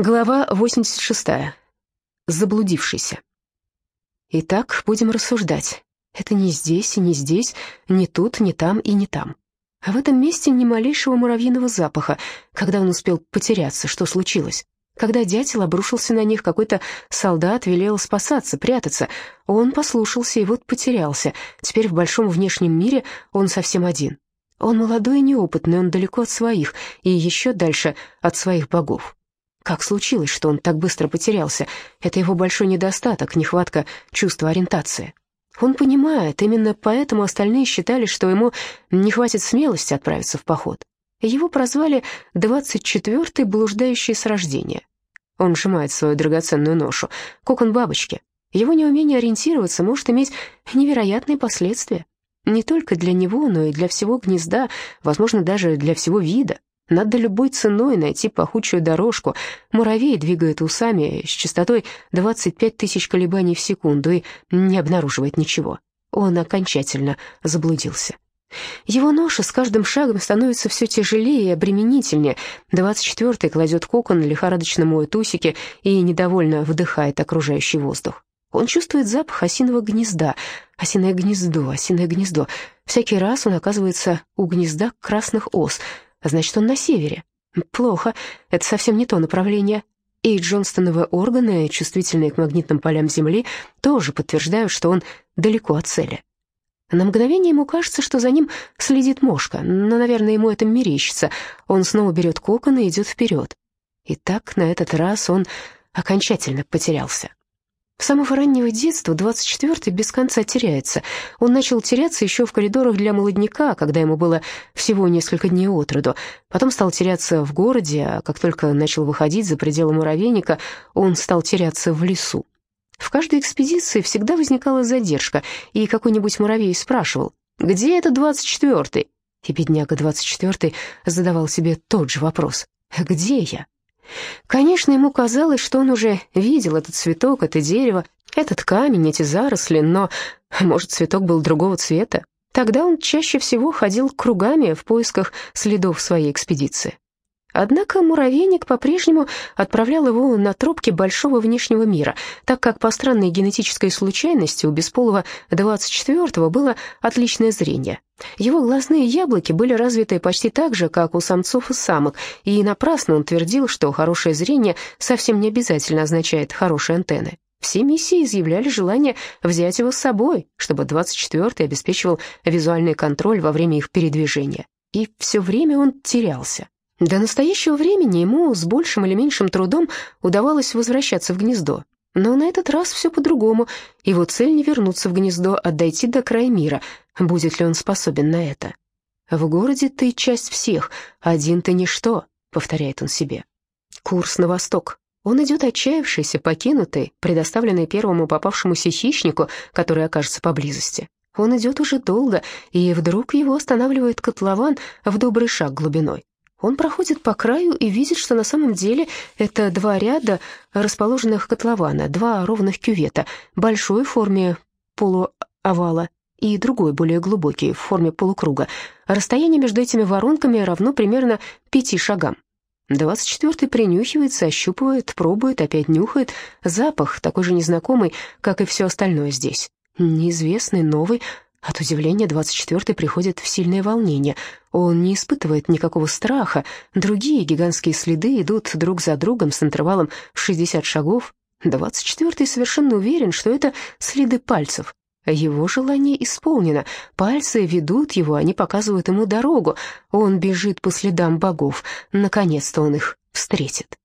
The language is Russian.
Глава 86. Заблудившийся. Итак, будем рассуждать. Это не здесь и не здесь, не тут, не там и не там. А в этом месте ни малейшего муравьиного запаха, когда он успел потеряться, что случилось. Когда дятел обрушился на них, какой-то солдат велел спасаться, прятаться. Он послушался и вот потерялся. Теперь в большом внешнем мире он совсем один. Он молодой и неопытный, он далеко от своих, и еще дальше от своих богов. Как случилось, что он так быстро потерялся? Это его большой недостаток, нехватка чувства ориентации. Он понимает, именно поэтому остальные считали, что ему не хватит смелости отправиться в поход. Его прозвали «двадцать четвертый блуждающий с рождения». Он сжимает свою драгоценную ношу, кокон бабочки. Его неумение ориентироваться может иметь невероятные последствия. Не только для него, но и для всего гнезда, возможно, даже для всего вида. Надо любой ценой найти пахучую дорожку. Муравей двигает усами с частотой 25 тысяч колебаний в секунду и не обнаруживает ничего. Он окончательно заблудился. Его ноша с каждым шагом становится все тяжелее и обременительнее. Двадцать четвертый кладет кокон, лихорадочно моет усики и недовольно вдыхает окружающий воздух. Он чувствует запах осиного гнезда. Осиное гнездо, осиное гнездо. Всякий раз он оказывается у гнезда красных ос — Значит, он на севере. Плохо, это совсем не то направление. И Джонстоновы органы, чувствительные к магнитным полям Земли, тоже подтверждают, что он далеко от цели. На мгновение ему кажется, что за ним следит мошка, но, наверное, ему это мерещится. Он снова берет кокон и идет вперед. И так на этот раз он окончательно потерялся. С самого раннего детства 24-й без конца теряется. Он начал теряться еще в коридорах для молодняка, когда ему было всего несколько дней от роду. Потом стал теряться в городе, а как только начал выходить за пределы муравейника, он стал теряться в лесу. В каждой экспедиции всегда возникала задержка, и какой-нибудь муравей спрашивал, «Где это 24-й?» И бедняга 24-й задавал себе тот же вопрос, «Где я?» Конечно, ему казалось, что он уже видел этот цветок, это дерево, этот камень, эти заросли, но, может, цветок был другого цвета. Тогда он чаще всего ходил кругами в поисках следов своей экспедиции. Однако муравейник по-прежнему отправлял его на тропки большого внешнего мира, так как по странной генетической случайности у бесполого 24-го было отличное зрение. Его глазные яблоки были развиты почти так же, как у самцов и самок, и напрасно он твердил, что хорошее зрение совсем не обязательно означает хорошие антенны. Все миссии изъявляли желание взять его с собой, чтобы 24-й обеспечивал визуальный контроль во время их передвижения. И все время он терялся. До настоящего времени ему с большим или меньшим трудом удавалось возвращаться в гнездо. Но на этот раз все по-другому. Его цель не вернуться в гнездо, а дойти до края мира. Будет ли он способен на это? «В городе ты часть всех, один ты ничто», — повторяет он себе. Курс на восток. Он идет отчаявшийся, покинутый, предоставленный первому попавшемуся хищнику, который окажется поблизости. Он идет уже долго, и вдруг его останавливает котлован в добрый шаг глубиной. Он проходит по краю и видит, что на самом деле это два ряда расположенных котлована, два ровных кювета, большой в форме полуовала и другой, более глубокий, в форме полукруга. Расстояние между этими воронками равно примерно пяти шагам. Двадцать четвертый принюхивается, ощупывает, пробует, опять нюхает. Запах такой же незнакомый, как и все остальное здесь. Неизвестный, новый, от удивления 24-й приходит в сильное волнение. Он не испытывает никакого страха. Другие гигантские следы идут друг за другом с интервалом в 60 шагов. 24-й совершенно уверен, что это следы пальцев. Его желание исполнено. Пальцы ведут его, они показывают ему дорогу. Он бежит по следам богов. Наконец-то он их встретит.